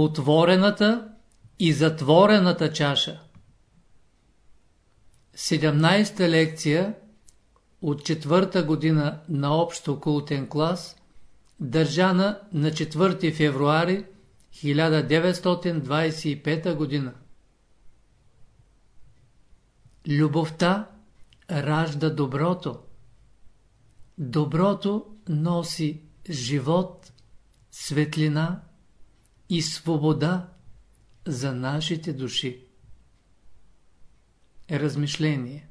Отворената и затворената чаша 17-та лекция от четвърта година на общо култен клас, държана на 4 февруари 1925 година. Любовта ражда доброто. Доброто носи живот, светлина и свобода за нашите души. Размишление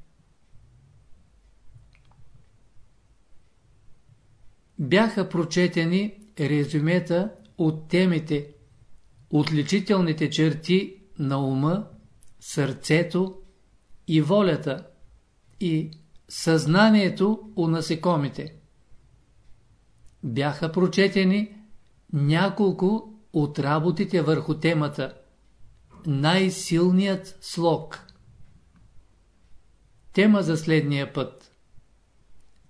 Бяха прочетени резюмета от темите Отличителните черти на ума, сърцето и волята и съзнанието у насекомите. Бяха прочетени няколко от работите върху темата Най-силният слог. Тема за следния път.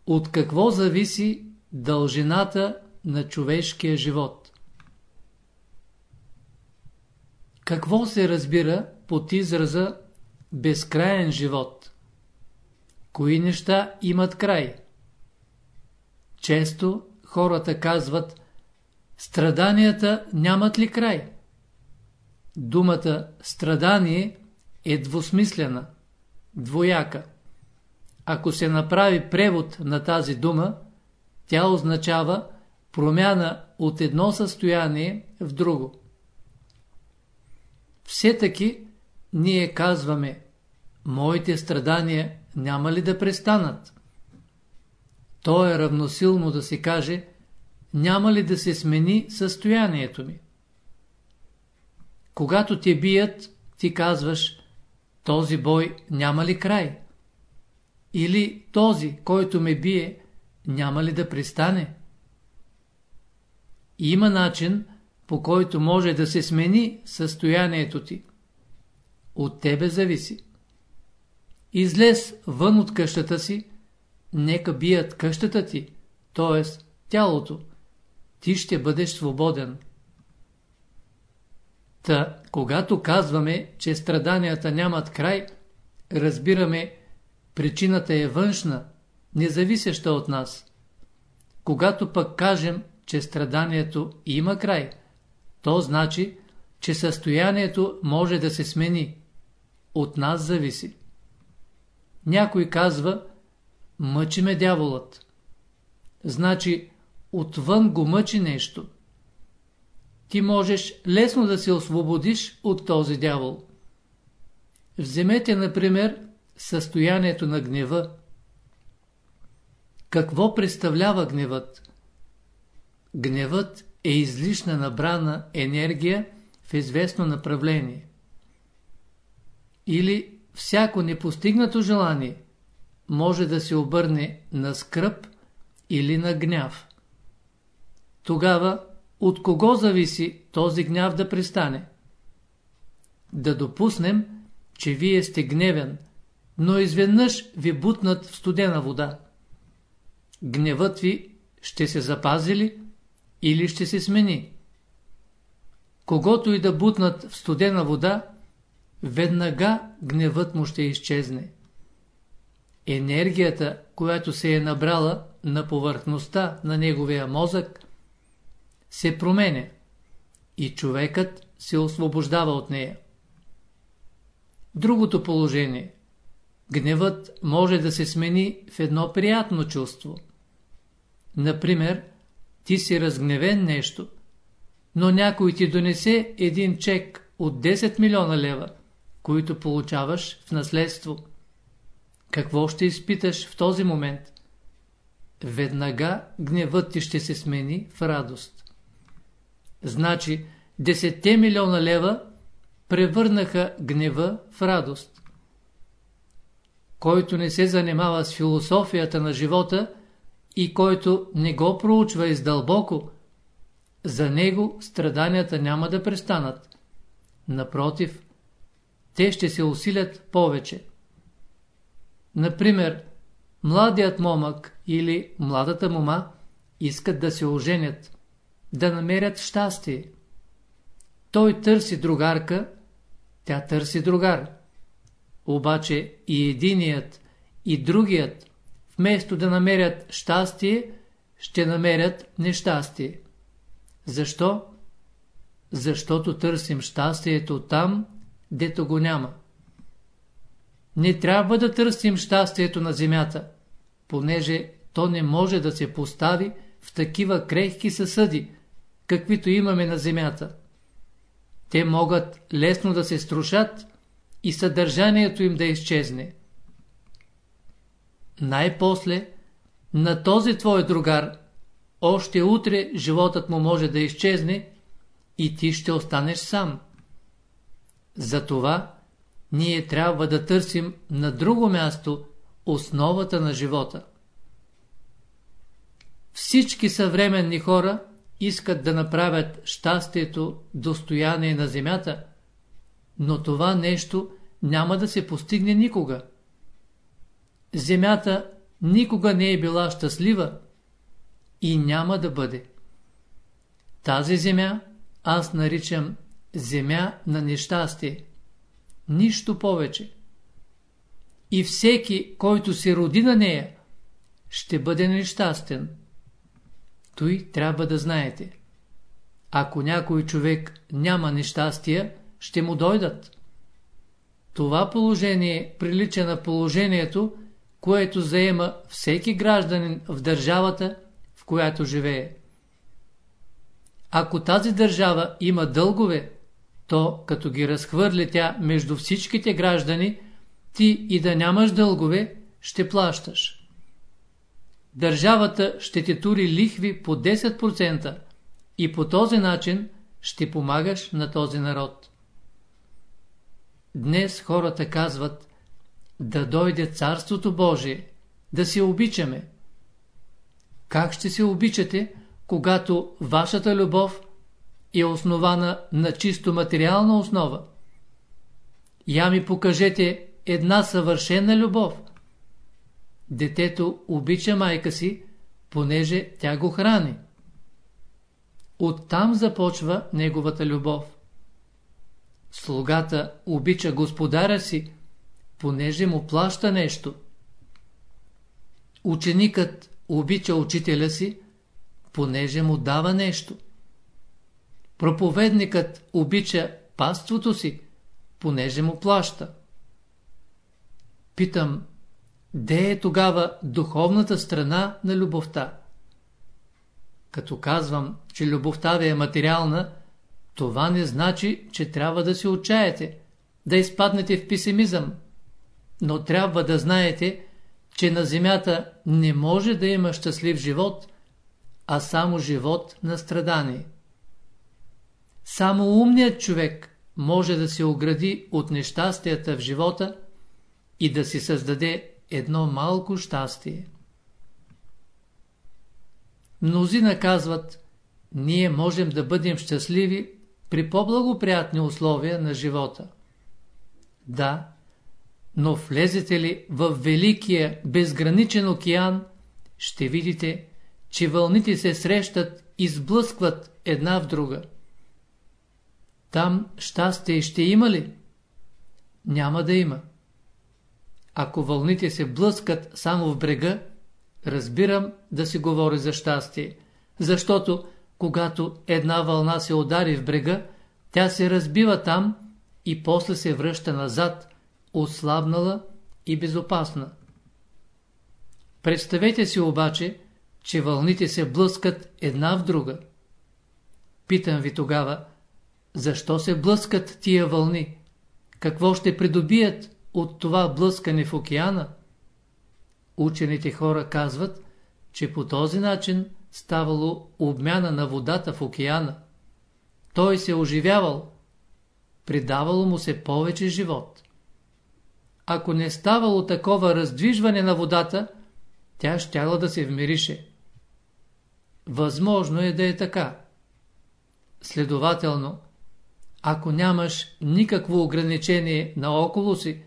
От какво зависи дължината на човешкия живот? Какво се разбира под израза безкраен живот? Кои неща имат край? Често хората казват Страданията нямат ли край? Думата страдание е двусмислена, двояка. Ако се направи превод на тази дума, тя означава промяна от едно състояние в друго. Все таки ние казваме, моите страдания няма ли да престанат? То е равносилно да се каже, няма ли да се смени състоянието ми? Когато те бият, ти казваш, този бой няма ли край? Или този, който ме бие, няма ли да пристане? Има начин, по който може да се смени състоянието ти. От тебе зависи. Излез вън от къщата си, нека бият къщата ти, т.е. тялото. Ти ще бъдеш свободен. Та, когато казваме, че страданията нямат край, разбираме, причината е външна, независеща от нас. Когато пък кажем, че страданието има край, то значи, че състоянието може да се смени. От нас зависи. Някой казва, мъчи ме дяволът. Значи, отвън го мъчи нещо. Ти можеш лесно да се освободиш от този дявол. Вземете, например, състоянието на гнева. Какво представлява гневът? Гневът е излишна набрана енергия в известно направление. Или всяко непостигнато желание може да се обърне на скръп или на гняв. Тогава от кого зависи този гняв да престане? Да допуснем, че вие сте гневен, но изведнъж ви бутнат в студена вода. Гневът ви ще се запази ли или ще се смени? Когато и да бутнат в студена вода, веднага гневът му ще изчезне. Енергията, която се е набрала на повърхността на неговия мозък, се променя и човекът се освобождава от нея. Другото положение. Гневът може да се смени в едно приятно чувство. Например, ти си разгневен нещо, но някой ти донесе един чек от 10 милиона лева, които получаваш в наследство. Какво ще изпиташ в този момент? Веднага гневът ти ще се смени в радост. Значи 10 милиона лева превърнаха гнева в радост. Който не се занимава с философията на живота и който не го проучва издълбоко, за него страданията няма да престанат. Напротив, те ще се усилят повече. Например, младият момък или младата мома искат да се оженят, да намерят щастие. Той търси другарка, тя търси другар. Обаче и единият, и другият, вместо да намерят щастие, ще намерят нещастие. Защо? Защото търсим щастието там, дето го няма. Не трябва да търсим щастието на земята, понеже то не може да се постави в такива крехки съсъди, каквито имаме на земята. Те могат лесно да се струшат и съдържанието им да изчезне. Най-после, на този твой другар, още утре животът му може да изчезне и ти ще останеш сам. Затова ние трябва да търсим на друго място основата на живота. Всички съвременни хора искат да направят щастието достояние на земята, но това нещо няма да се постигне никога. Земята никога не е била щастлива и няма да бъде. Тази земя аз наричам земя на нещастие. Нищо повече. И всеки, който се роди на нея, ще бъде нещастен. Той трябва да знаете. Ако някой човек няма нещастия, ще му дойдат. Това положение прилича на положението, което заема всеки гражданин в държавата, в която живее. Ако тази държава има дългове, то като ги разхвърли тя между всичките граждани, ти и да нямаш дългове, ще плащаш. Държавата ще ти тури лихви по 10% и по този начин ще помагаш на този народ. Днес хората казват да дойде Царството Божие, да се обичаме. Как ще се обичате, когато вашата любов е основана на чисто материална основа? Я ми покажете една съвършена любов. Детето обича майка си, понеже тя го храни. Оттам започва неговата любов. Слугата обича господаря си, понеже му плаща нещо. Ученикът обича учителя си, понеже му дава нещо. Проповедникът обича паството си, понеже му плаща. Питам, де е тогава духовната страна на любовта? Като казвам, че любовта ви е материална, това не значи, че трябва да се отчаяте, да изпаднете в песимизъм. Но трябва да знаете, че на земята не може да има щастлив живот, а само живот на страдание. Само умният човек може да се огради от нещастията в живота и да си създаде едно малко щастие. Мнозина казват, ние можем да бъдем щастливи при по-благоприятни условия на живота. Да, но влезете ли в великия безграничен океан, ще видите, че вълните се срещат и сблъскват една в друга. Там щастие ще има ли? Няма да има. Ако вълните се блъскат само в брега, разбирам да се говори за щастие, защото когато една вълна се удари в брега, тя се разбива там и после се връща назад, ослабнала и безопасна. Представете си обаче, че вълните се блъскат една в друга. Питам ви тогава, защо се блъскат тия вълни? Какво ще придобият от това блъскане в океана? Учените хора казват, че по този начин ставало обмяна на водата в океана. Той се оживявал, придавало му се повече живот. Ако не ставало такова раздвижване на водата, тя щяла да се вмирише. Възможно е да е така. Следователно, ако нямаш никакво ограничение наоколо си,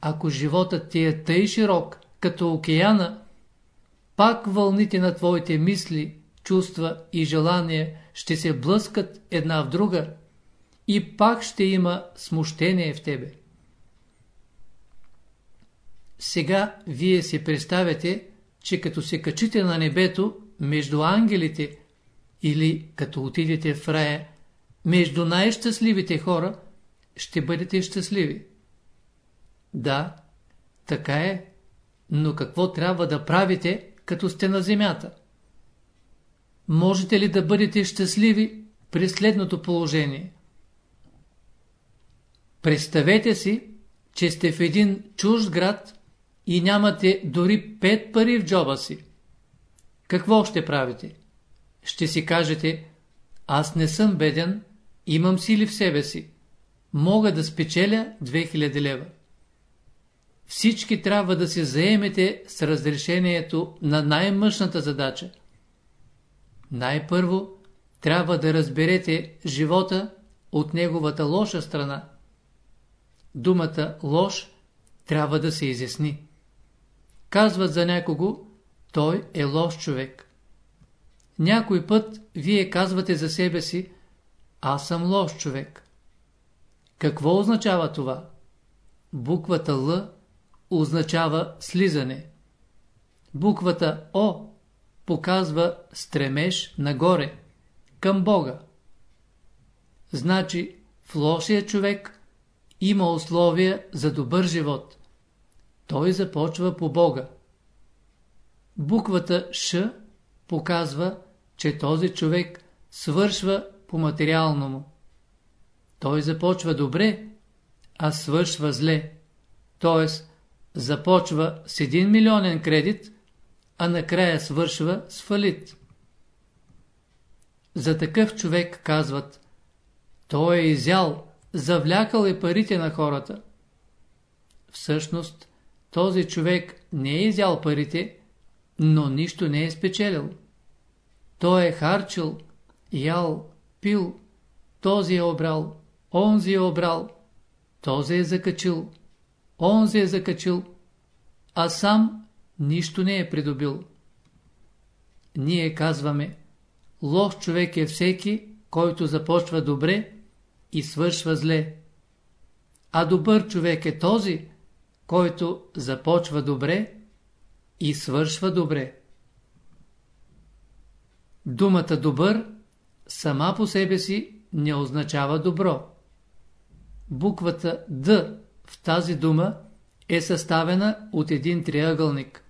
ако животът ти е тъй широк, като океана, пак вълните на твоите мисли, чувства и желания ще се блъскат една в друга и пак ще има смущение в тебе. Сега вие си представяте, че като се качите на небето между ангелите или като отидете в рая между най-щастливите хора, ще бъдете щастливи. Да, така е, но какво трябва да правите, като сте на земята? Можете ли да бъдете щастливи при следното положение? Представете си, че сте в един чужд град и нямате дори пет пари в джоба си. Какво ще правите? Ще си кажете, аз не съм беден, имам сили в себе си. Мога да спечеля 2000 лева. Всички трябва да се заемете с разрешението на най-мъжната задача. Най-първо трябва да разберете живота от неговата лоша страна. Думата лош трябва да се изясни. Казват за някого, той е лош човек. Някой път вие казвате за себе си, аз съм лош човек. Какво означава това? Буквата Л означава слизане. Буквата О показва стремеж нагоре, към Бога. Значи в лошия човек има условия за добър живот. Той започва по Бога. Буквата Ш показва, че този човек свършва по материално му. Той започва добре, а свършва зле. Т.е. започва с 1 милионен кредит, а накрая свършва с фалит. За такъв човек казват, той е изял, завлякал е парите на хората. Всъщност, този човек не е изял парите, но нищо не е спечелил. Той е харчил, ял, пил, този е обрал, онзи е обрал, този е закачил, онзи е закачил, а сам нищо не е придобил. Ние казваме, лош човек е всеки, който започва добре и свършва зле. А добър човек е този, който започва добре и свършва добре. Думата добър сама по себе си не означава добро. Буквата Д в тази дума е съставена от един триъгълник.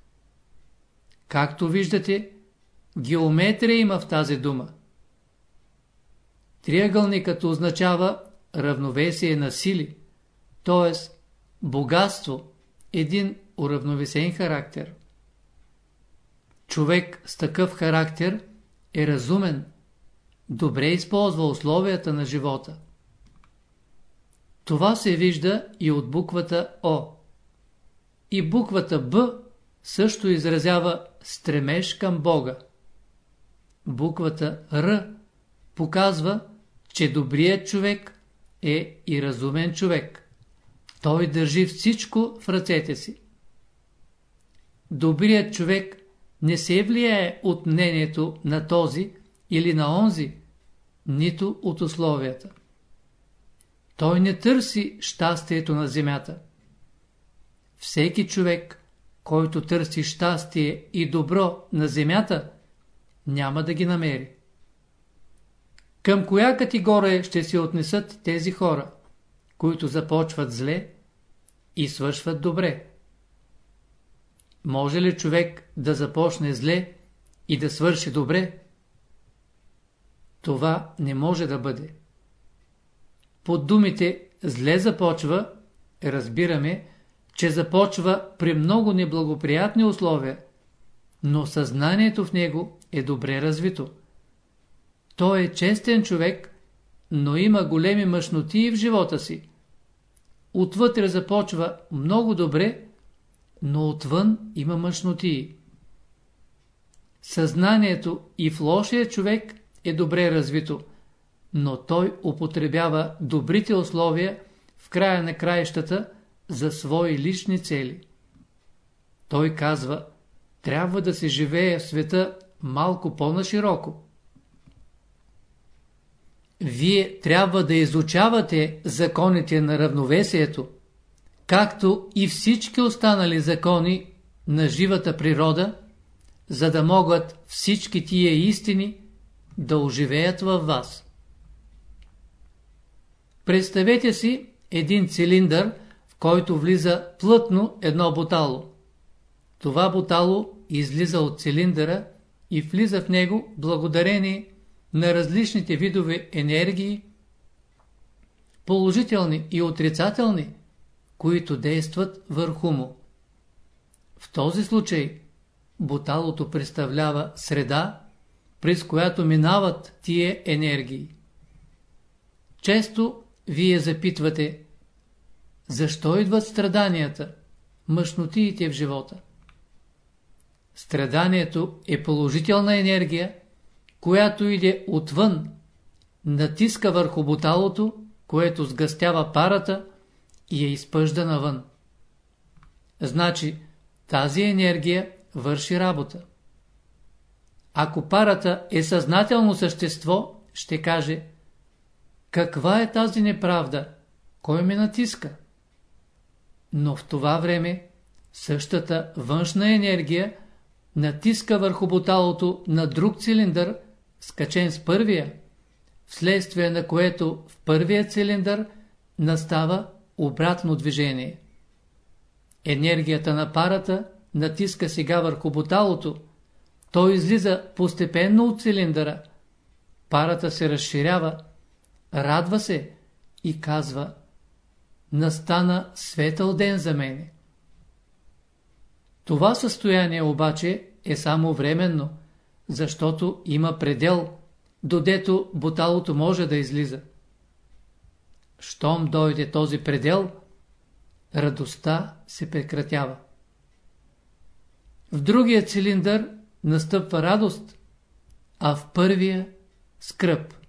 Както виждате, геометрия има в тази дума. Триъгълникът означава равновесие на сили, т.е. богатство, един уравновесен характер. Човек с такъв характер е разумен, добре използва условията на живота. Това се вижда и от буквата О. И буквата Б също изразява стремеж към Бога. Буквата Р показва, че добрият човек е и разумен човек. Той държи всичко в ръцете си. Добрият човек не се влияе от мнението на този или на онзи, нито от условията. Той не търси щастието на земята. Всеки човек, който търси щастие и добро на земята, няма да ги намери. Към коя категория ще се отнесат тези хора, които започват зле и свършват добре? Може ли човек да започне зле и да свърши добре? Това не може да бъде. Под думите зле започва, разбираме, че започва при много неблагоприятни условия, но съзнанието в него е добре развито. Той е честен човек, но има големи мъжноти в живота си. Отвътре започва много добре, но отвън има мъжноти. Съзнанието и в лошия човек е добре развито, но той употребява добрите условия в края на краищата за свои лични цели. Той казва, трябва да се живее в света малко по-нашироко. вие трябва да изучавате законите на равновесието, както и всички останали закони на живата природа, за да могат всички тия истини да оживеят във вас. Представете си един цилиндър, в който влиза плътно едно бутало. Това бутало излиза от цилиндъра и влиза в него благодарение на различните видове енергии, положителни и отрицателни, които действат върху му. В този случай буталото представлява среда, през която минават тие енергии. Често вие запитвате, защо идват страданията, мъжнотиите в живота? Страданието е положителна енергия, която иде отвън, натиска върху буталото, което сгъстява парата и я изпъжда навън. Значи, тази енергия върши работа. Ако парата е съзнателно същество, ще каже Каква е тази неправда? Кой ме натиска? Но в това време същата външна енергия натиска върху буталото на друг цилиндър, скачен с първия, вследствие на което в първия цилиндър настава обратно движение. Енергията на парата натиска сега върху буталото, той излиза постепенно от цилиндъра, парата се разширява, радва се и казва Настана светъл ден за мене. Това състояние обаче е само временно, защото има предел, додето буталото може да излиза. Щом дойде този предел, радостта се прекратява. В другия цилиндър настъпва радост, а в първия – скръп.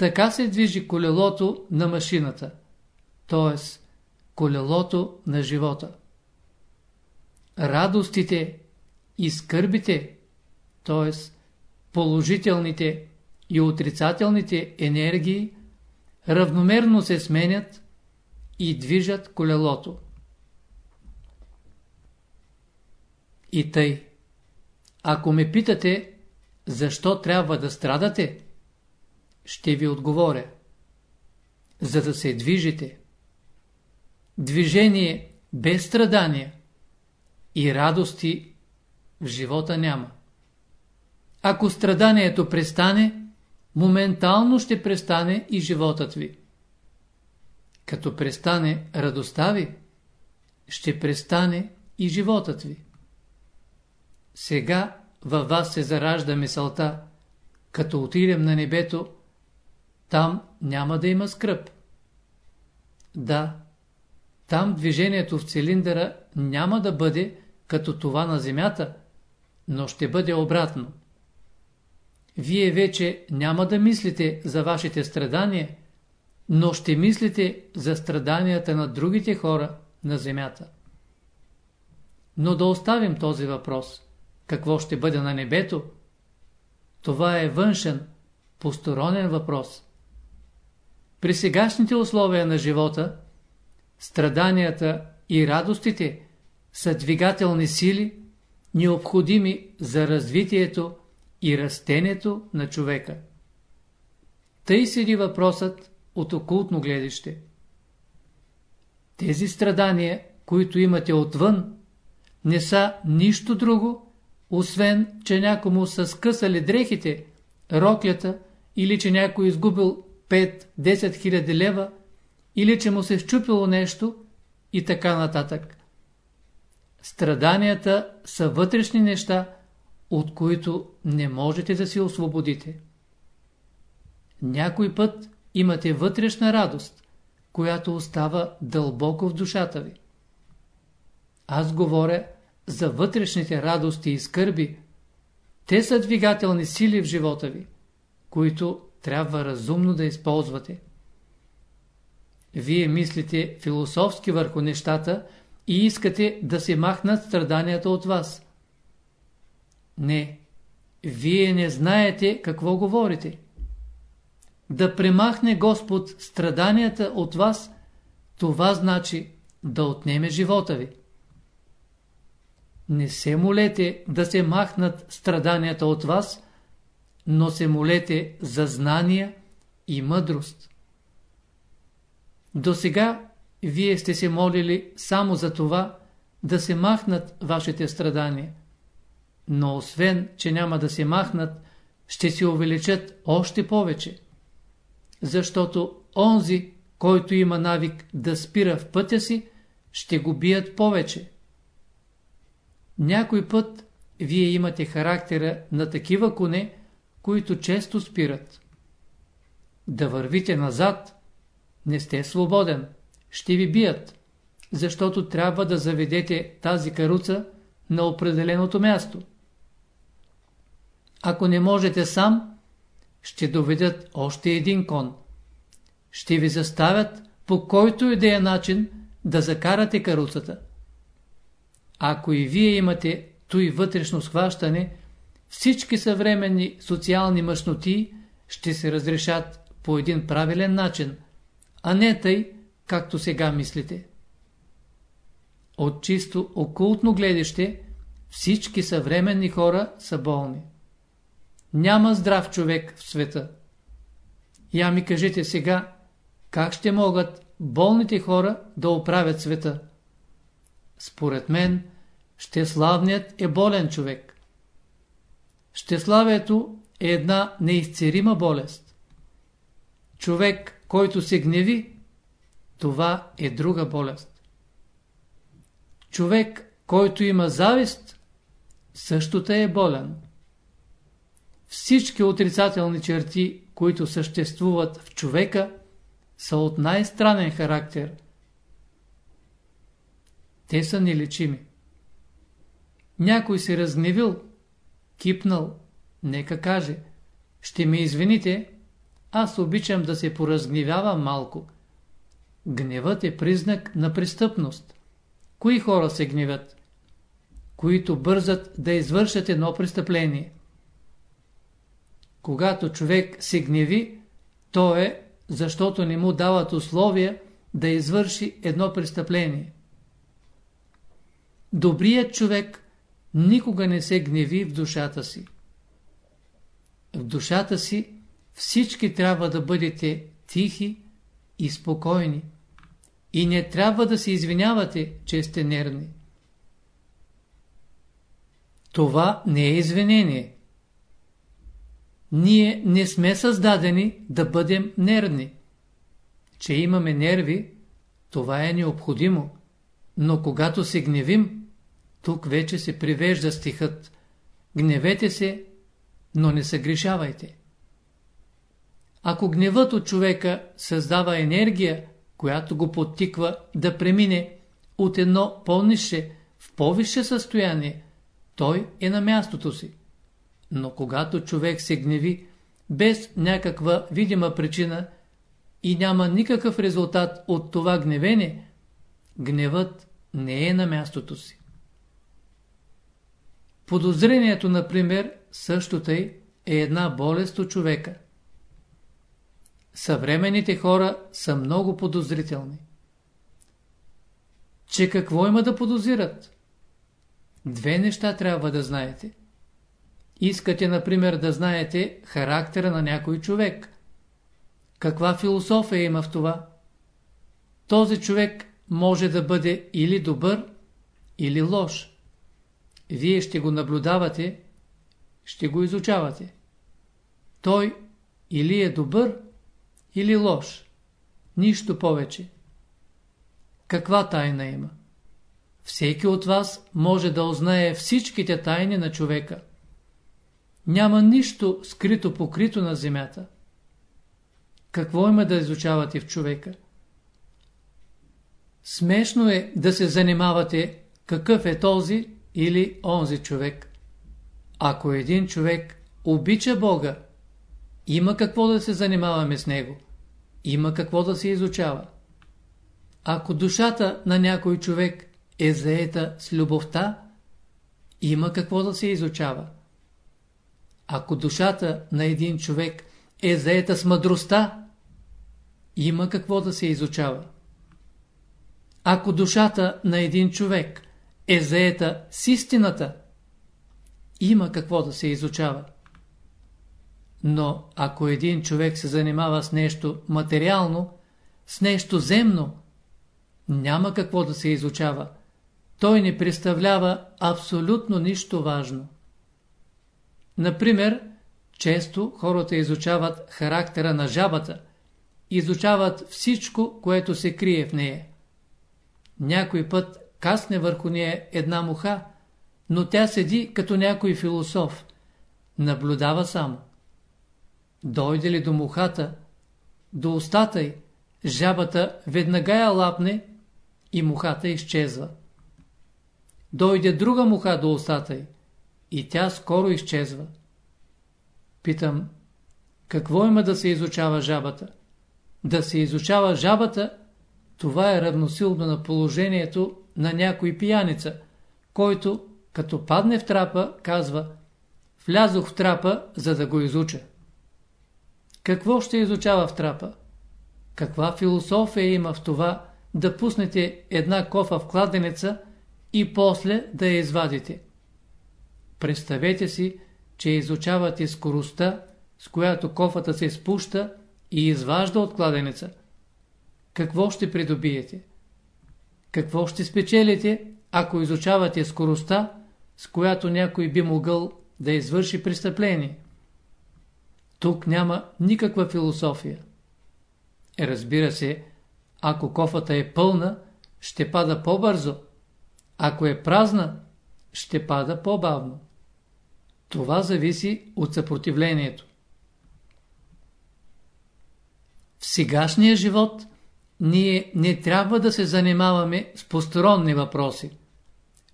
Така се движи колелото на машината, т.е. колелото на живота. Радостите и скърбите, т.е. положителните и отрицателните енергии, равномерно се сменят и движат колелото. И тъй, ако ме питате, защо трябва да страдате, ще ви отговоря. За да се движите. Движение без страдания и радости в живота няма. Ако страданието престане, моментално ще престане и животът ви. Като престане радостта ви, ще престане и животът ви. Сега във вас се заражда мисълта, като отидем на небето, там няма да има скръп. Да, там движението в цилиндъра няма да бъде като това на Земята, но ще бъде обратно. Вие вече няма да мислите за вашите страдания, но ще мислите за страданията на другите хора на Земята. Но да оставим този въпрос. Какво ще бъде на небето? Това е външен, посторонен въпрос. При сегашните условия на живота, страданията и радостите са двигателни сили, необходими за развитието и растението на човека. Тъй седи въпросът от окултно гледище. Тези страдания, които имате отвън, не са нищо друго, освен, че някому са скъсали дрехите, роклята или че някой изгубил 5-10 хиляди лева или че му се щупило нещо и така нататък. Страданията са вътрешни неща, от които не можете да се освободите. Някой път имате вътрешна радост, която остава дълбоко в душата ви. Аз говоря за вътрешните радости и скърби. Те са двигателни сили в живота ви, които трябва разумно да използвате. Вие мислите философски върху нещата и искате да се махнат страданията от вас. Не, вие не знаете какво говорите. да премахне Господ страданията от вас, това значи да отнеме живота ви. Не се молете да се махнат страданията от вас, но се молете за знания и мъдрост. До сега вие сте се молили само за това да се махнат вашите страдания. Но освен, че няма да се махнат, ще се увеличат още повече. Защото онзи, който има навик да спира в пътя си, ще го бият повече. Някой път вие имате характера на такива коне, които често спират. Да вървите назад, не сте свободен, ще ви бият, защото трябва да заведете тази каруца на определеното място. Ако не можете сам, ще доведат още един кон. Ще ви заставят по който и да е начин да закарате каруцата. Ако и вие имате той вътрешно схващане, всички съвременни социални мъжноти ще се разрешат по един правилен начин, а не тъй, както сега мислите. От чисто окултно гледаще, всички съвременни хора са болни. Няма здрав човек в света. Я ми кажете сега, как ще могат болните хора да оправят света? Според мен, щеславният е болен човек. Щеславието е една неизцерима болест. Човек, който се гневи, това е друга болест. Човек, който има завист, същото е болен. Всички отрицателни черти, които съществуват в човека, са от най-странен характер. Те са нелечими. Някой се разгневил, кипнал, нека каже, ще ме извините, аз обичам да се поразгневявам малко. Гневът е признак на престъпност. Кои хора се гневят? Които бързат да извършат едно престъпление. Когато човек се гневи, то е, защото не му дават условия да извърши едно престъпление. Добрият човек никога не се гневи в душата си. В душата си всички трябва да бъдете тихи и спокойни. И не трябва да се извинявате, че сте нервни. Това не е извинение. Ние не сме създадени да бъдем нервни. Че имаме нерви, това е необходимо. Но когато се гневим, тук вече се привежда стихът. Гневете се, но не съгрешавайте. Ако гневът от човека създава енергия, която го подтиква да премине от едно по-нише в по-висше състояние, той е на мястото си. Но когато човек се гневи без някаква видима причина и няма никакъв резултат от това гневене, гневът не е на мястото си. Подозрението, например, също тъй е една болест от човека. Съвременните хора са много подозрителни. Че какво има да подозират? Две неща трябва да знаете. Искате, например, да знаете характера на някой човек. Каква философия има в това? Този човек може да бъде или добър, или лош. Вие ще го наблюдавате, ще го изучавате. Той или е добър, или лош. Нищо повече. Каква тайна има? Всеки от вас може да узнае всичките тайни на човека. Няма нищо скрито покрито на земята. Какво има да изучавате в човека? Смешно е да се занимавате какъв е този или онзи човек. Ако един човек обича Бога, има какво да се занимаваме с него. Има какво да се изучава. Ако душата на някой човек е заета с любовта, има какво да се изучава. Ако душата на един човек е заета с мъдростта, има какво да се изучава. Ако душата на един човек е заета с истината, има какво да се изучава. Но ако един човек се занимава с нещо материално, с нещо земно, няма какво да се изучава. Той не представлява абсолютно нищо важно. Например, често хората изучават характера на жабата, изучават всичко, което се крие в нея. Някой път касне върху нея една муха, но тя седи като някой философ, наблюдава само. Дойде ли до мухата, до устата й, жабата веднага я лапне и мухата изчезва. Дойде друга муха до устата й и тя скоро изчезва. Питам, какво има да се изучава жабата? Да се изучава жабата, това е равносилно на положението на някой пияница, който, като падне в трапа, казва «Влязох в трапа, за да го изуча». Какво ще изучава в трапа? Каква философия има в това да пуснете една кофа в кладенеца и после да я извадите? Представете си, че изучавате скоростта, с която кофата се спуща и изважда от кладенеца. Какво ще придобиете? Какво ще спечелите, ако изучавате скоростта, с която някой би могъл да извърши престъпление? Тук няма никаква философия. Разбира се, ако кофата е пълна, ще пада по-бързо. Ако е празна, ще пада по-бавно. Това зависи от съпротивлението. В сегашния живот ние не трябва да се занимаваме с посторонни въпроси.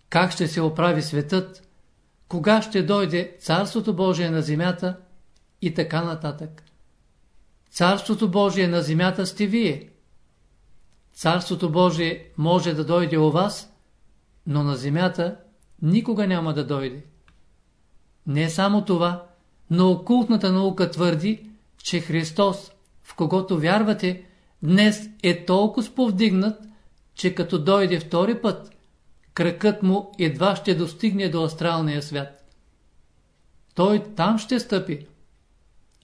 Как ще се оправи светът? Кога ще дойде Царството Божие на земята? И така нататък. Царството Божие на земята сте вие. Царството Божие може да дойде у вас, но на земята никога няма да дойде. Не само това, но окултната наука твърди, че Христос, в когото вярвате, днес е толкова повдигнат, че като дойде втори път, кръкът му едва ще достигне до астралния свят. Той там ще стъпи,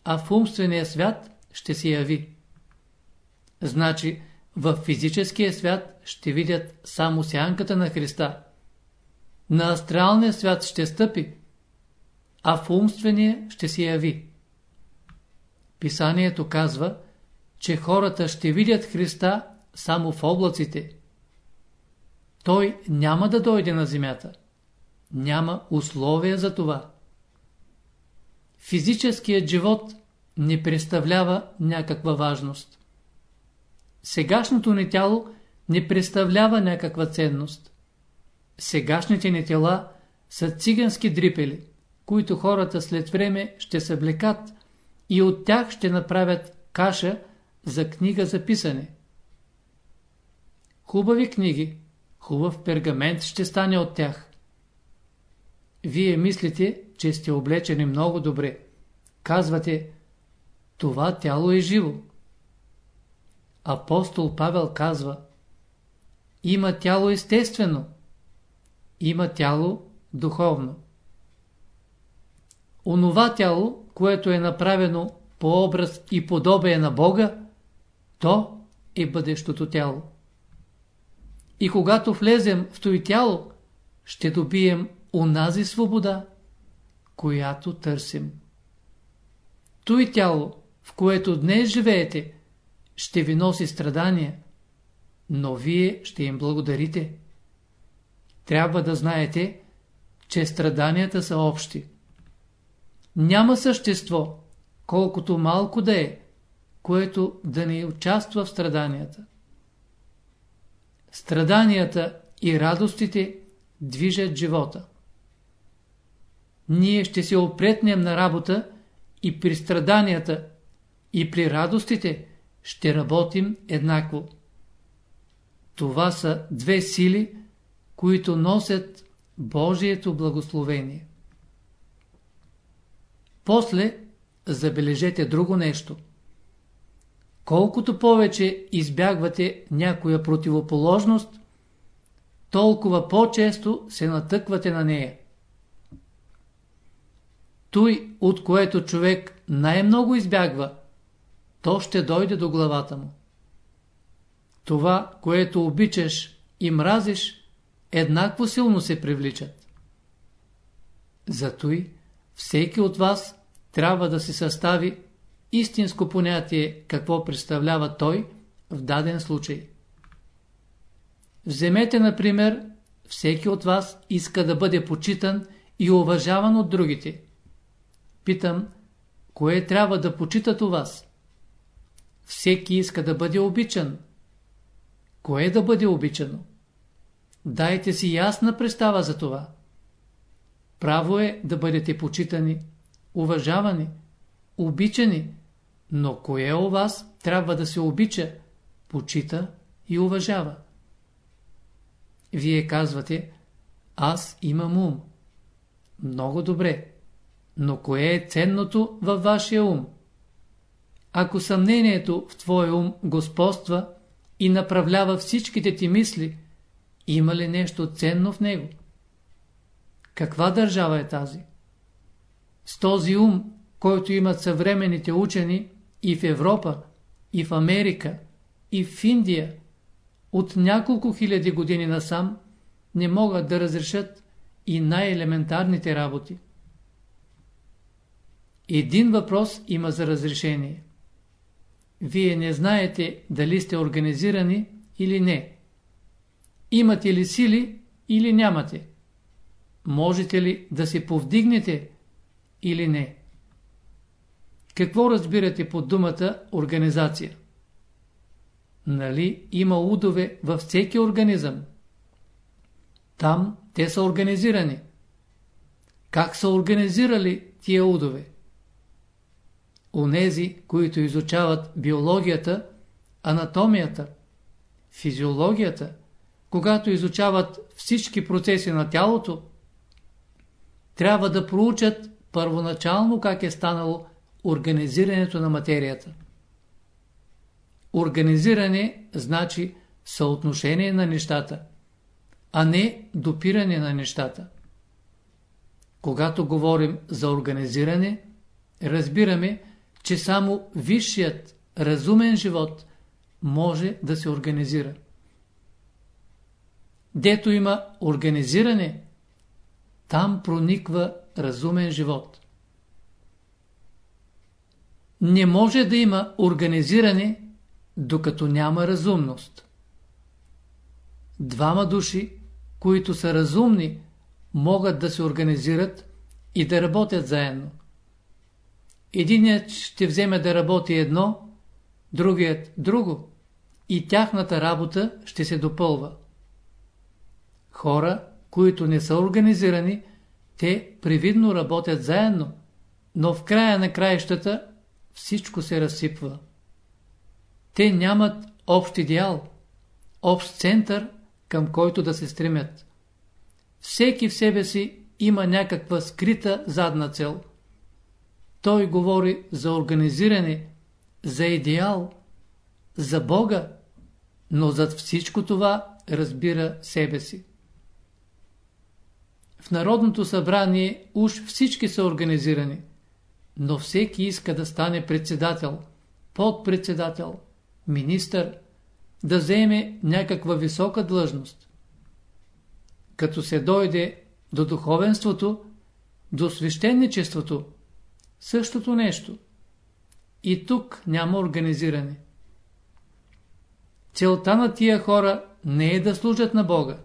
а в умствения свят ще се яви. Значи, в физическия свят ще видят само сянката на Христа. На астралния свят ще стъпи, а в умствения ще се яви. Писанието казва, че хората ще видят Христа само в облаците. Той няма да дойде на земята. Няма условия за това. Физическият живот не представлява някаква важност. Сегашното ни тяло не представлява някаква ценност. Сегашните ни тела са цигански дрипели, които хората след време ще съблекат и от тях ще направят каша за книга за писане. Хубави книги, хубав пергамент ще стане от тях. Вие мислите, че сте облечени много добре. Казвате, това тяло е живо. Апостол Павел казва, има тяло естествено, има тяло духовно. Онова тяло, което е направено по образ и подобие на Бога, то е бъдещото тяло. И когато влезем в този тяло, ще добием онази свобода, която търсим. Той тяло, в което днес живеете, ще ви носи страдания, но вие ще им благодарите. Трябва да знаете, че страданията са общи. Няма същество, колкото малко да е, което да не участва в страданията. Страданията и радостите движат живота. Ние ще се опретнем на работа и при страданията, и при радостите ще работим еднакво. Това са две сили, които носят Божието благословение. После забележете друго нещо. Колкото повече избягвате някоя противоположност, толкова по-често се натъквате на нея. Той, от което човек най-много избягва, то ще дойде до главата му. Това, което обичаш и мразиш, еднакво силно се привличат. Зато и всеки от вас трябва да се състави истинско понятие какво представлява той в даден случай. Вземете, например, всеки от вас иска да бъде почитан и уважаван от другите. Питам, кое трябва да почитат у вас? Всеки иска да бъде обичан. Кое да бъде обичано? Дайте си ясна представа за това. Право е да бъдете почитани, уважавани, обичани, но кое у вас трябва да се обича, почита и уважава? Вие казвате, аз имам ум. Много добре. Но кое е ценното във вашия ум? Ако съмнението в твоя ум господства и направлява всичките ти мисли, има ли нещо ценно в него? Каква държава е тази? С този ум, който имат съвременните учени и в Европа, и в Америка, и в Индия, от няколко хиляди години насам не могат да разрешат и най-елементарните работи. Един въпрос има за разрешение. Вие не знаете дали сте организирани или не. Имате ли сили или нямате? Можете ли да се повдигнете или не? Какво разбирате под думата организация? Нали има удове във всеки организъм? Там те са организирани. Как са организирали тия удове? Онези, които изучават биологията, анатомията, физиологията, когато изучават всички процеси на тялото, трябва да проучат първоначално как е станало организирането на материята. Организиране значи съотношение на нещата, а не допиране на нещата. Когато говорим за организиране, разбираме, че само висшият разумен живот може да се организира. Дето има организиране, там прониква разумен живот. Не може да има организиране, докато няма разумност. Двама души, които са разумни, могат да се организират и да работят заедно. Единият ще вземе да работи едно, другият друго и тяхната работа ще се допълва. Хора, които не са организирани, те привидно работят заедно, но в края на краищата всичко се разсипва. Те нямат общ идеал, общ център, към който да се стремят. Всеки в себе си има някаква скрита задна цел. Той говори за организиране, за идеал, за Бога, но зад всичко това разбира себе си. В Народното събрание уж всички са организирани, но всеки иска да стане председател, подпредседател, министър, да вземе някаква висока длъжност. Като се дойде до духовенството, до свещеничеството, същото нещо. И тук няма организиране. Целта на тия хора не е да служат на Бога.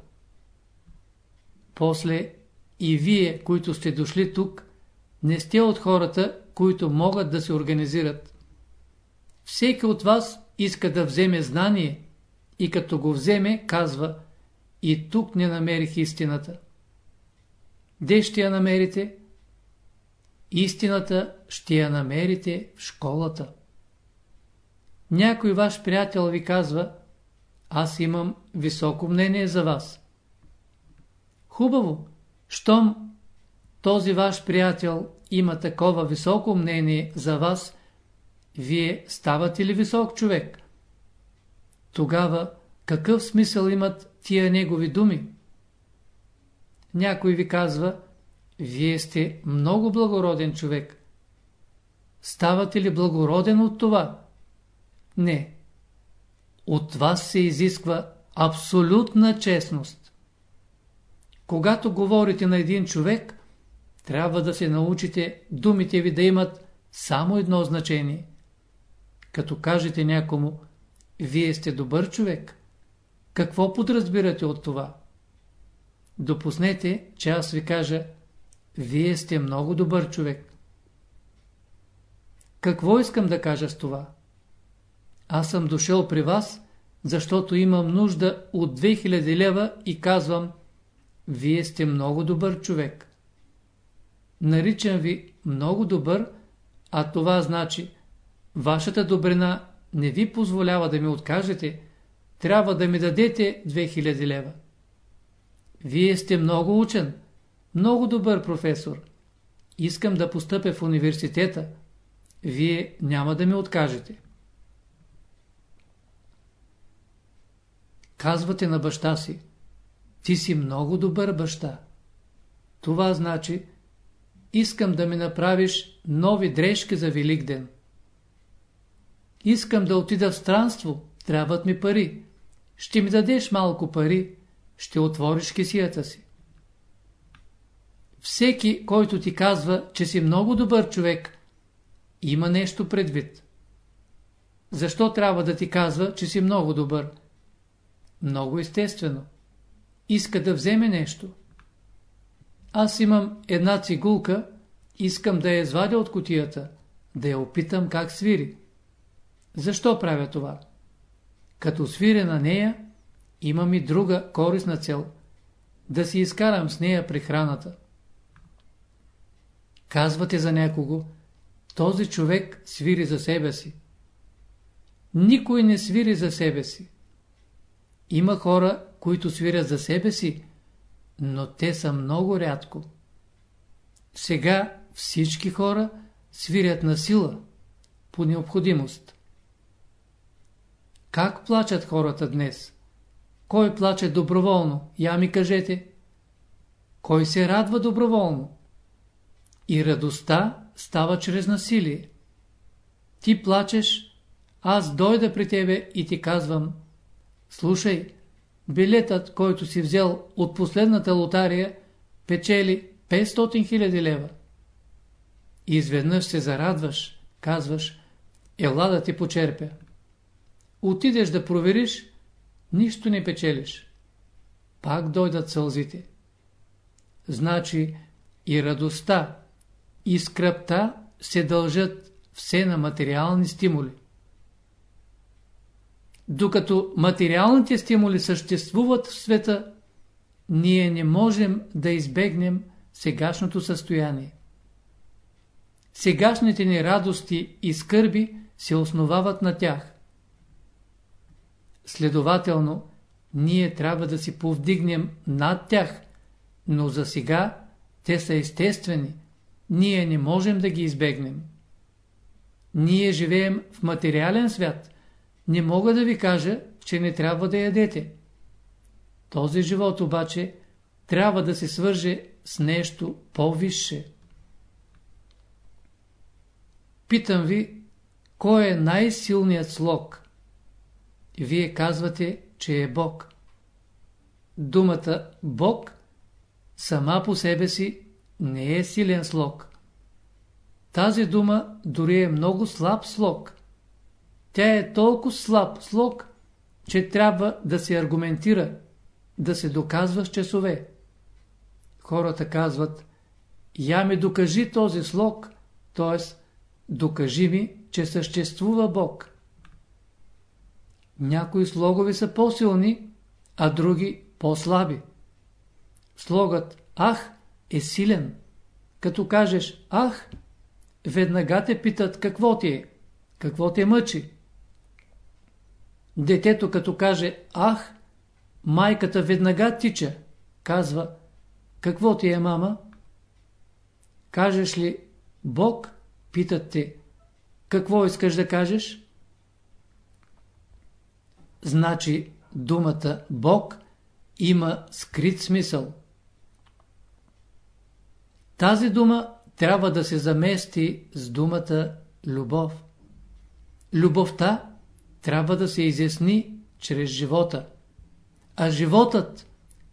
После и вие, които сте дошли тук, не сте от хората, които могат да се организират. Всеки от вас иска да вземе знание и като го вземе, казва и тук не намерих истината. Де ще я намерите? Истината ще я намерите в школата. Някой ваш приятел ви казва, аз имам високо мнение за вас. Хубаво, щом този ваш приятел има такова високо мнение за вас, вие ставате ли висок човек? Тогава какъв смисъл имат тия негови думи? Някой ви казва, вие сте много благороден човек. Ставате ли благороден от това? Не. От вас се изисква абсолютна честност. Когато говорите на един човек, трябва да се научите думите ви да имат само едно значение. Като кажете някому, вие сте добър човек, какво подразбирате от това? Допуснете, че аз ви кажа, вие сте много добър човек. Какво искам да кажа с това? Аз съм дошъл при вас, защото имам нужда от 2000 лева и казвам, вие сте много добър човек. Наричам ви много добър, а това значи, вашата добрина не ви позволява да ми откажете, трябва да ми дадете 2000 лева. Вие сте много учен, много добър професор. Искам да постъпя в университета. Вие няма да ми откажете. Казвате на баща си, ти си много добър баща. Това значи, искам да ми направиш нови дрежки за Великден. Искам да отида в странство, трябват ми пари. Ще ми дадеш малко пари, ще отвориш кисията си. Всеки, който ти казва, че си много добър човек, има нещо предвид. Защо трябва да ти казва, че си много добър? Много естествено. Иска да вземе нещо. Аз имам една цигулка, искам да я извадя от котията, да я опитам как свири. Защо правя това? Като свиря на нея, имам и друга корисна цел – да си изкарам с нея прехраната. Казвате за някого, този човек свири за себе си. Никой не свири за себе си. Има хора, които свирят за себе си, но те са много рядко. Сега всички хора свирят на сила, по необходимост. Как плачат хората днес? Кой плаче доброволно? Я ми кажете. Кой се радва доброволно? И радостта става чрез насилие. Ти плачеш, аз дойда при тебе и ти казвам, слушай, билетът, който си взел от последната лотария, печели 500 000 лева. Изведнъж се зарадваш, казваш, ела да ти почерпя. Отидеш да провериш, нищо не печелиш. Пак дойдат сълзите. Значи и радостта, и скръпта се дължат все на материални стимули. Докато материалните стимули съществуват в света, ние не можем да избегнем сегашното състояние. Сегашните ни радости и скърби се основават на тях. Следователно, ние трябва да си повдигнем над тях, но за сега те са естествени, ние не можем да ги избегнем. Ние живеем в материален свят. Не мога да ви кажа, че не трябва да ядете. Този живот обаче трябва да се свърже с нещо по-висше. Питам ви, кой е най-силният слог? Вие казвате, че е Бог. Думата Бог сама по себе си не е силен слог. Тази дума дори е много слаб слог. Тя е толкова слаб слог, че трябва да се аргументира, да се доказва с часове. Хората казват, я ми докажи този слог, т.е. докажи ми, че съществува Бог. Някои слогове са по-силни, а други по-слаби. Слогът «Ах» е силен. Като кажеш «Ах», веднага те питат какво ти е, какво те мъчи. Детето като каже «Ах», майката веднага тича, казва «Какво ти е, мама?» Кажеш ли Бог, питат те, какво искаш да кажеш? Значи думата Бог има скрит смисъл. Тази дума трябва да се замести с думата любов. Любовта трябва да се изясни чрез живота, а животът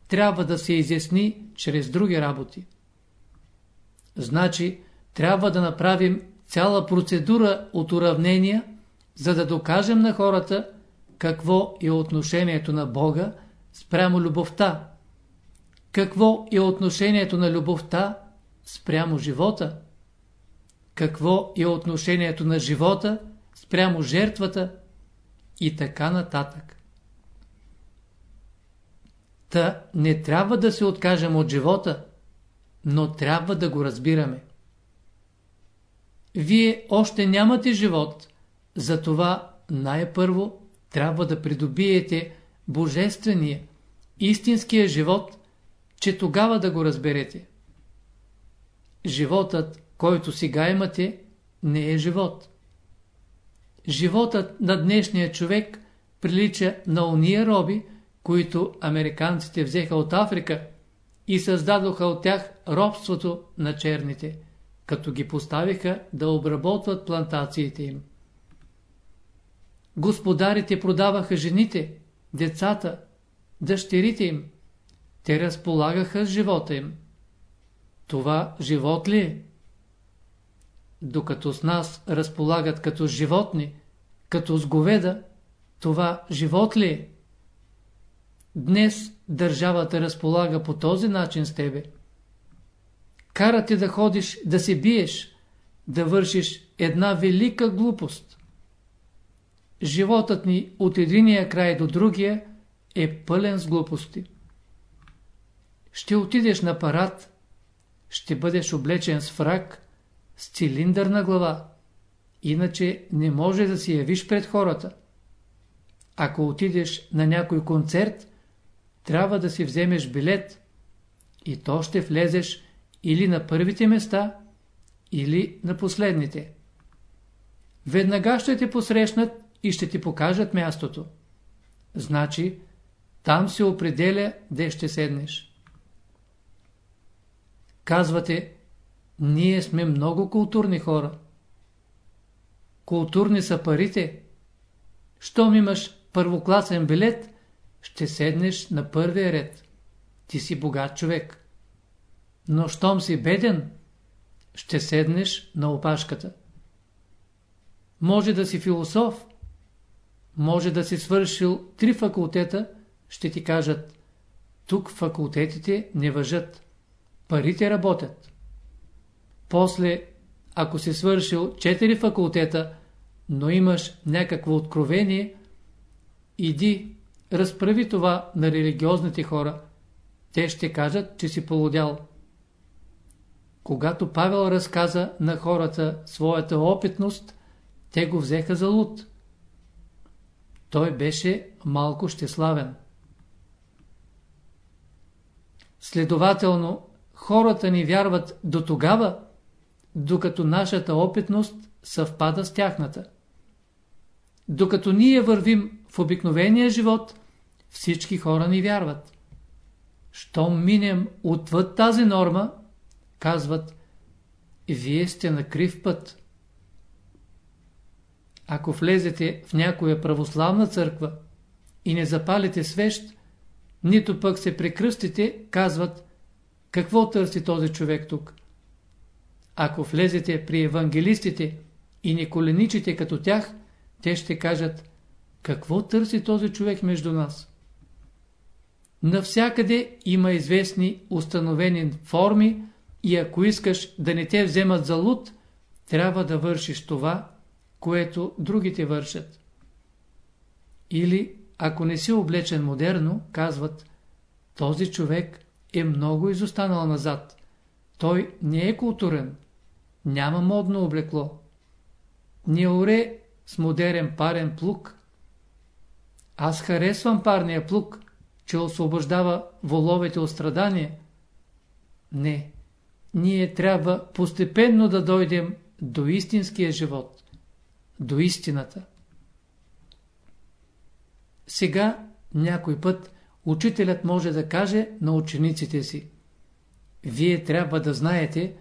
трябва да се изясни чрез други работи. Значи, трябва да направим цяла процедура от уравнения, за да докажем на хората какво е отношението на Бога спрямо любовта, какво е отношението на любовта спрямо живота, какво е отношението на живота спрямо жертвата и така нататък. Та не трябва да се откажем от живота, но трябва да го разбираме. Вие още нямате живот, затова най-първо трябва да придобиете божествения, истинския живот, че тогава да го разберете. Животът, който сега имате, не е живот. Животът на днешния човек прилича на уния роби, които американците взеха от Африка и създадоха от тях робството на черните, като ги поставиха да обработват плантациите им. Господарите продаваха жените, децата, дъщерите им. Те разполагаха с живота им. Това живот ли е? Докато с нас разполагат като животни, като с говеда, това живот ли е? Днес държавата разполага по този начин с тебе. Карате да ходиш, да се биеш, да вършиш една велика глупост. Животът ни от единия край до другия е пълен с глупости. Ще отидеш на парад, ще бъдеш облечен с фрак, с цилиндър на глава, иначе не може да си явиш пред хората. Ако отидеш на някой концерт, трябва да си вземеш билет и то ще влезеш или на първите места, или на последните. Веднага ще те посрещнат и ще ти покажат мястото. Значи, там се определя, де ще седнеш. Казвате, ние сме много културни хора. Културни са парите. Щом имаш първокласен билет, ще седнеш на първия ред. Ти си богат човек. Но щом си беден, ще седнеш на опашката. Може да си философ, може да си свършил три факултета, ще ти кажат, тук факултетите не въжат, парите работят. После, ако си свършил четири факултета, но имаш някакво откровение, иди, разправи това на религиозните хора. Те ще кажат, че си полудял. Когато Павел разказа на хората своята опитност, те го взеха за луд. Той беше малко щеславен. Следователно, хората ни вярват до тогава, докато нашата опитност съвпада с тяхната. Докато ние вървим в обикновения живот, всички хора ни вярват. Щом минем отвъд тази норма, казват, вие сте на крив път. Ако влезете в някоя православна църква и не запалите свещ, нито пък се прекръстите, казват, какво търси този човек тук? Ако влезете при евангелистите и не коленичите като тях, те ще кажат, какво търси този човек между нас? Навсякъде има известни установени форми и ако искаш да не те вземат за луд, трябва да вършиш това, което другите вършат. Или, ако не си облечен модерно, казват, този човек е много изостанал назад. Той не е културен, няма модно облекло. Не оре с модерен парен плук. Аз харесвам парния плук, че освобождава воловете от страдания. Не, ние трябва постепенно да дойдем до истинския живот, до истината. Сега някой път учителят може да каже на учениците си Вие трябва да знаете,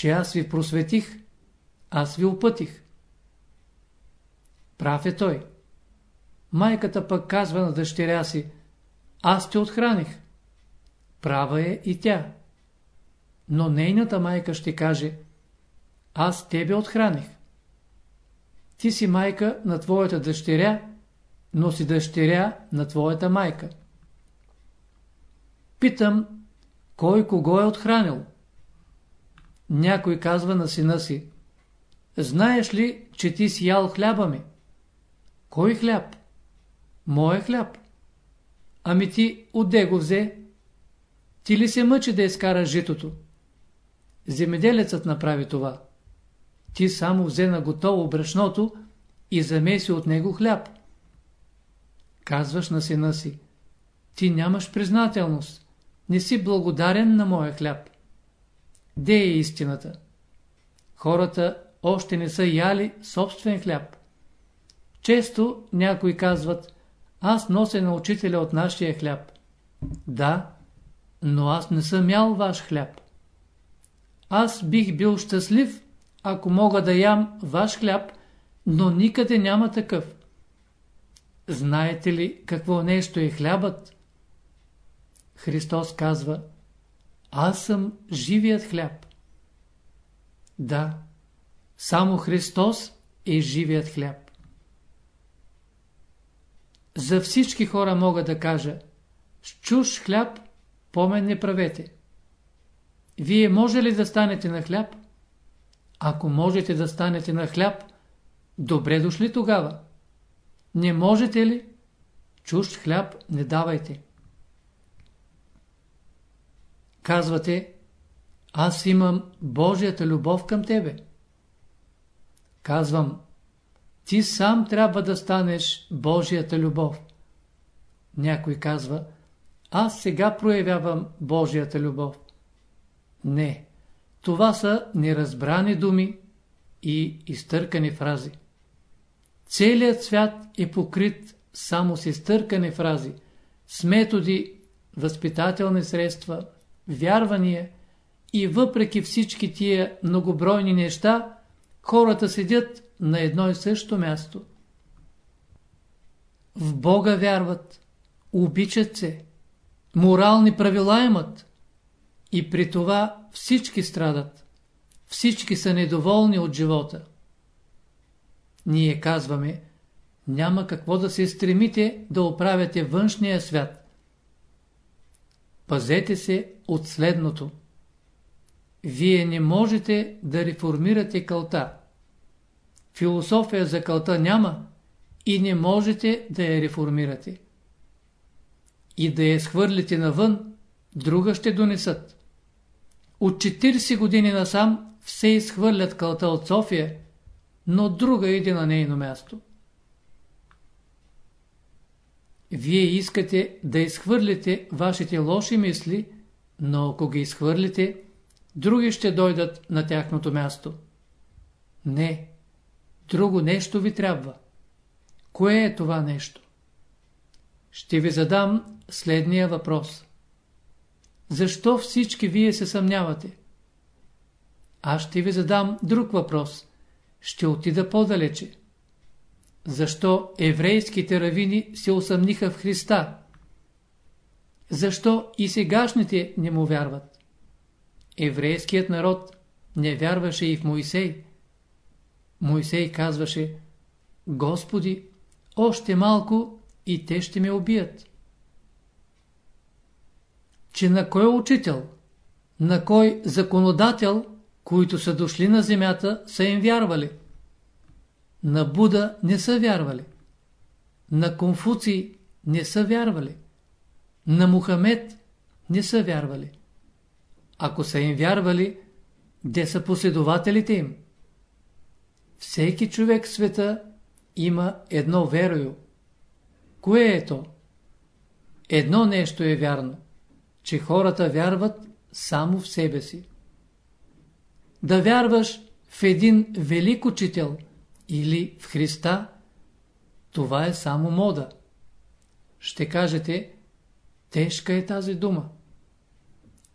че аз ви просветих, аз ви опътих. Прав е той. Майката пък казва на дъщеря си Аз те отхраних. Права е и тя. Но нейната майка ще каже Аз тебе отхраних. Ти си майка на твоята дъщеря, но си дъщеря на твоята майка. Питам, кой кого е отхранил? Някой казва на сина си, знаеш ли, че ти си ял хляба ми? Кой хляб? Моя хляб. Ами ти отде го взе? Ти ли се мъчи да изкара житото? Земеделецът направи това. Ти само взе на готово брашното и замеси от него хляб. Казваш на сина си, ти нямаш признателност, не си благодарен на моя хляб. Де е истината? Хората още не са яли собствен хляб. Често някои казват, аз нося на учителя от нашия хляб. Да, но аз не съм ял ваш хляб. Аз бих бил щастлив, ако мога да ям ваш хляб, но никъде няма такъв. Знаете ли какво нещо е хлябът? Христос казва, аз съм живият хляб. Да, само Христос е живият хляб. За всички хора мога да кажа, с чуж хляб помен не правете. Вие може ли да станете на хляб? Ако можете да станете на хляб, добре дошли тогава. Не можете ли? Чужд хляб не давайте. Казвате, аз имам Божията любов към тебе. Казвам, ти сам трябва да станеш Божията любов. Някой казва, аз сега проявявам Божията любов. Не, това са неразбрани думи и изтъркани фрази. Целият свят е покрит само с изтъркани фрази, с методи, възпитателни средства, вярвания и въпреки всички тия многобройни неща, хората седят на едно и също място. В Бога вярват, обичат се, морални правила имат и при това всички страдат, всички са недоволни от живота. Ние казваме, няма какво да се стремите да оправяте външния свят. Пазете се от следното. Вие не можете да реформирате кълта. Философия за кълта няма и не можете да я реформирате. И да я схвърлите навън, друга ще донесат. От 40 години насам все изхвърлят кълта от София, но друга иде на нейно място. Вие искате да изхвърлите вашите лоши мисли, но ако ги изхвърлите, други ще дойдат на тяхното място. Не, друго нещо ви трябва. Кое е това нещо? Ще ви задам следния въпрос. Защо всички вие се съмнявате? Аз ще ви задам друг въпрос. Ще отида по-далече. Защо еврейските равини се усъмниха в Христа? Защо и сегашните не му вярват? Еврейският народ не вярваше и в Моисей. Моисей казваше, Господи, още малко и те ще ме убият. Че на кой учител, на кой законодател, които са дошли на земята, са им вярвали? На Буда не са вярвали. На Конфуций не са вярвали. На Мухамед не са вярвали. Ако са им вярвали, де са последователите им? Всеки човек в света има едно верою. Кое е то? Едно нещо е вярно, че хората вярват само в себе си. да вярваш в един велик учител или в Христа, това е само мода. Ще кажете, тежка е тази дума.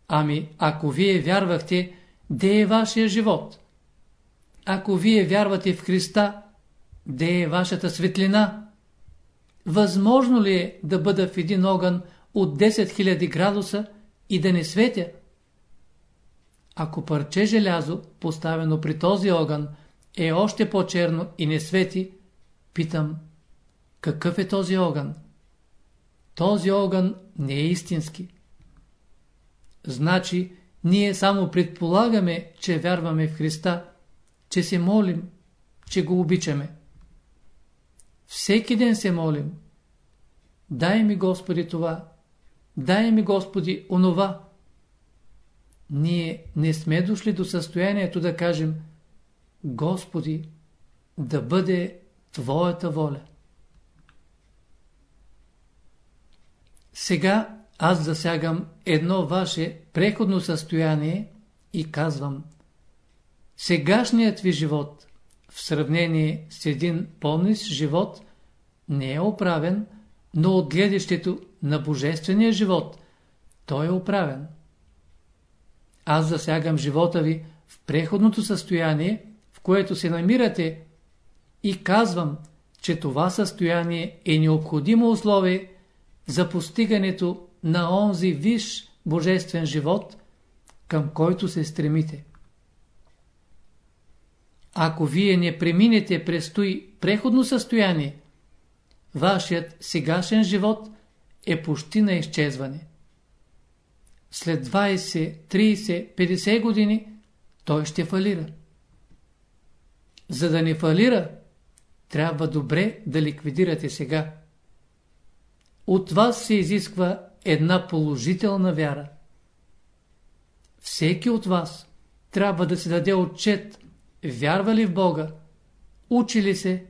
Ами, ако вие вярвахте, де е вашия живот? Ако вие вярвате в Христа, де е вашата светлина? Възможно ли е да бъда в един огън от 10 000 градуса и да не светя? Ако парче желязо, поставено при този огън, е още по-черно и не свети, питам, какъв е този огън? Този огън не е истински. Значи, ние само предполагаме, че вярваме в Христа, че се молим, че го обичаме. Всеки ден се молим. Дай ми, Господи, това. Дай ми, Господи, онова. Ние не сме дошли до състоянието да кажем Господи, да бъде Твоята воля. Сега аз засягам едно ваше преходно състояние и казвам Сегашният ви живот в сравнение с един по-низ живот не е оправен, но от гледащето на божествения живот той е оправен. Аз засягам живота ви в преходното състояние, което се намирате и казвам, че това състояние е необходимо условие за постигането на онзи виш божествен живот, към който се стремите. Ако вие не преминете през той преходно състояние, вашият сегашен живот е почти на изчезване. След 20, 30, 50 години той ще фалира. За да не фалира, трябва добре да ликвидирате сега. От вас се изисква една положителна вяра. Всеки от вас трябва да се даде отчет, вярва ли в Бога, учи ли се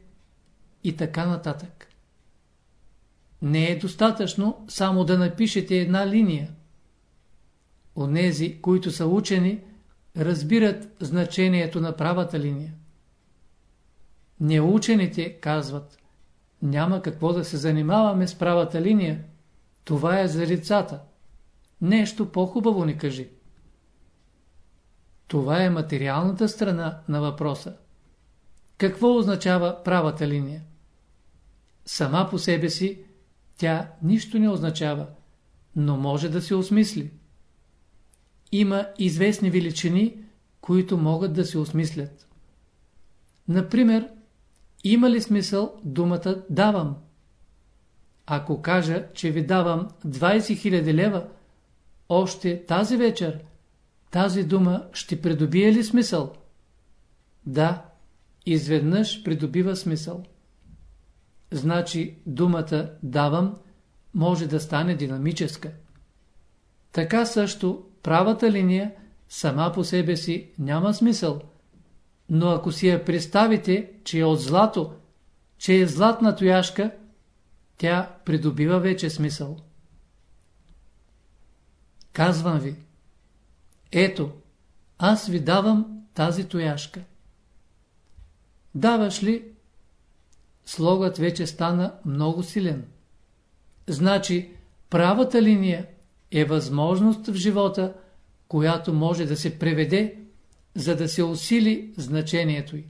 и така нататък. Не е достатъчно само да напишете една линия. Онези, които са учени, разбират значението на правата линия. Неучените казват, няма какво да се занимаваме с правата линия, това е за лицата. Нещо по-хубаво ни кажи. Това е материалната страна на въпроса. Какво означава правата линия? Сама по себе си тя нищо не означава, но може да се осмисли. Има известни величини, които могат да се осмислят. Например, има ли смисъл думата «давам»? Ако кажа, че ви давам 20 000 лева, още тази вечер, тази дума ще придобие ли смисъл? Да, изведнъж придобива смисъл. Значи думата «давам» може да стане динамическа. Така също правата линия сама по себе си няма смисъл, но ако си я представите, че е от злато, че е златна тояшка, тя придобива вече смисъл. Казвам ви, ето, аз ви давам тази тояшка. Даваш ли? Слогът вече стана много силен. Значи, правата линия е възможност в живота, която може да се преведе, за да се усили значението й.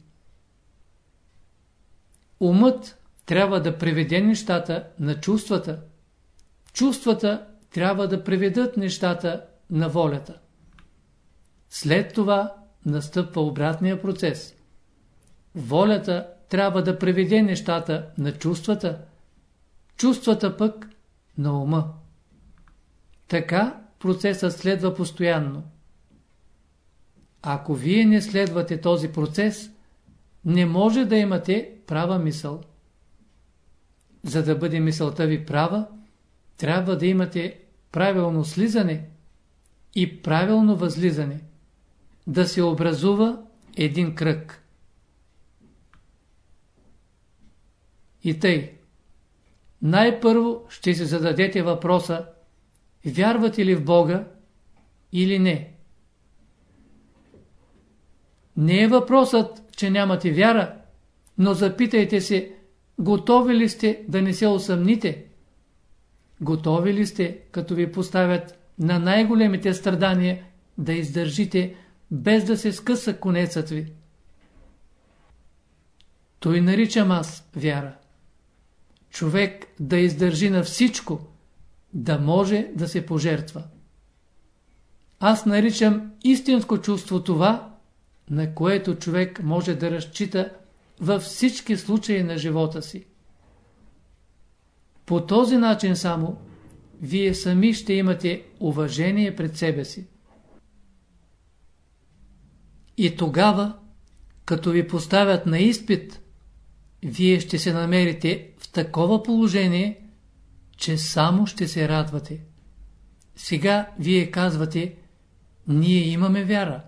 Умът трябва да преведе нещата на чувствата. Чувствата трябва да преведат нещата на волята. След това настъпва обратния процес. Волята трябва да преведе нещата на чувствата, чувствата пък на ума. Така процесът следва постоянно. Ако вие не следвате този процес, не може да имате права мисъл. За да бъде мисълта ви права, трябва да имате правилно слизане и правилно възлизане. Да се образува един кръг. И тъй. Най-първо ще се зададете въпроса Вярвате ли в Бога или не? Не е въпросът, че нямате вяра, но запитайте се, готови ли сте да не се усъмните? Готови ли сте, като ви поставят на най-големите страдания, да издържите, без да се скъса конецът ви? Той наричам аз вяра. Човек да издържи на всичко, да може да се пожертва. Аз наричам истинско чувство това, на което човек може да разчита във всички случаи на живота си. По този начин само вие сами ще имате уважение пред себе си. И тогава, като ви поставят на изпит, вие ще се намерите в такова положение, че само ще се радвате. Сега вие казвате, ние имаме вяра.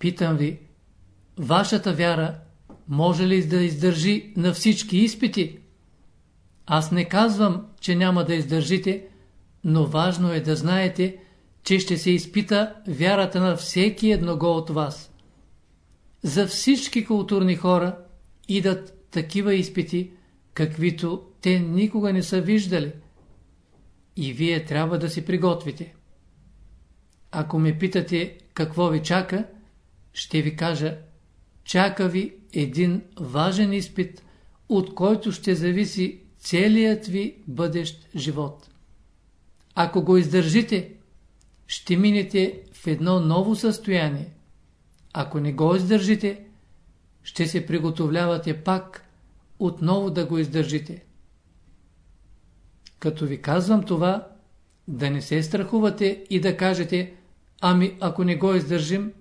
Питам ви, вашата вяра може ли да издържи на всички изпити? Аз не казвам, че няма да издържите, но важно е да знаете, че ще се изпита вярата на всеки едного от вас. За всички културни хора идат такива изпити, каквито те никога не са виждали. И вие трябва да си приготвите. Ако ме питате какво ви чака, ще ви кажа, чака ви един важен изпит, от който ще зависи целият ви бъдещ живот. Ако го издържите, ще минете в едно ново състояние. Ако не го издържите, ще се приготовлявате пак отново да го издържите. Като ви казвам това, да не се страхувате и да кажете, ами ако не го издържим,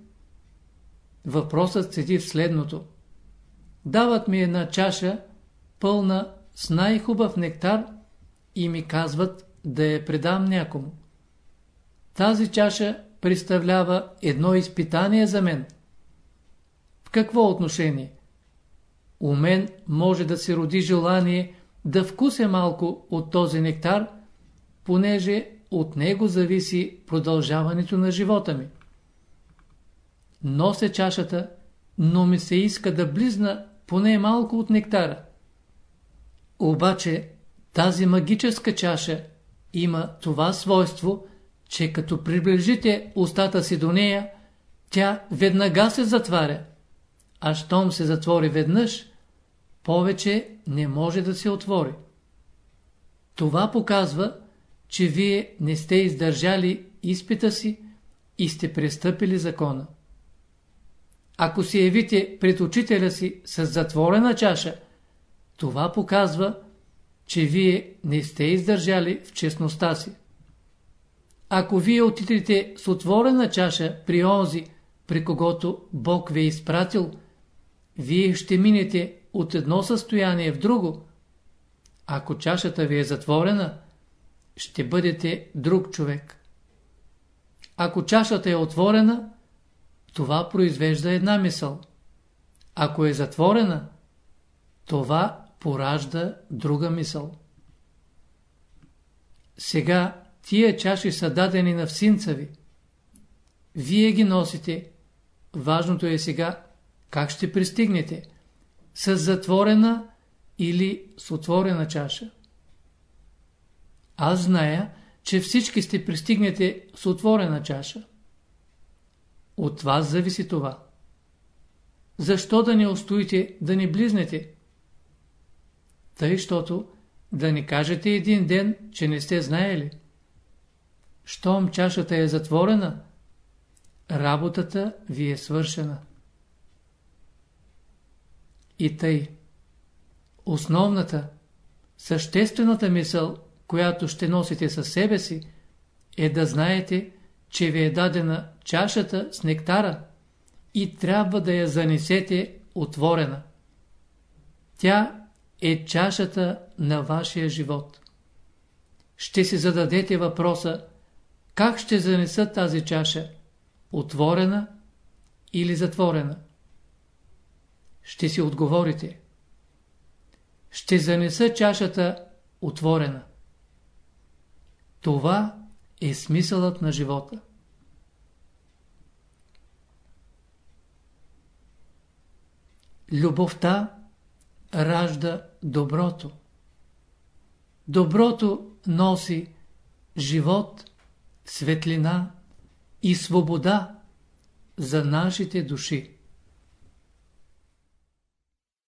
въпросът седи в следното. Дават ми една чаша, пълна с най-хубав нектар и ми казват да я предам някому. Тази чаша представлява едно изпитание за мен. В какво отношение? У мен може да се роди желание да вкуся малко от този нектар, понеже от него зависи продължаването на живота ми. Нося чашата, но ми се иска да близна поне малко от нектара. Обаче тази магическа чаша има това свойство, че като приближите устата си до нея, тя веднага се затваря, а щом се затвори веднъж, повече не може да се отвори. Това показва, че вие не сте издържали изпита си и сте престъпили закона. Ако се явите пред учителя си с затворена чаша, това показва, че вие не сте издържали в честността си. Ако вие отидете с отворена чаша при онзи, при когото Бог ви е изпратил, вие ще минете от едно състояние в друго. Ако чашата ви е затворена, ще бъдете друг човек. Ако чашата е отворена, това произвежда една мисъл. Ако е затворена, това поражда друга мисъл. Сега тия чаши са дадени на всинца ви. Вие ги носите. Важното е сега как ще пристигнете. С затворена или с отворена чаша. Аз зная, че всички сте пристигнете с отворена чаша. От вас зависи това. Защо да не устоите, да не близнете? Тъй, щото да не кажете един ден, че не сте знаели. Щом чашата е затворена, работата ви е свършена. И тъй. Основната, съществената мисъл, която ще носите със себе си, е да знаете, че ви е дадена чашата с нектара и трябва да я занесете отворена. Тя е чашата на вашия живот. Ще си зададете въпроса, как ще занеса тази чаша? Отворена или затворена? Ще си отговорите. Ще занеса чашата отворена. Това е смисълът на живота. Любовта ражда доброто. Доброто носи живот, светлина и свобода за нашите души.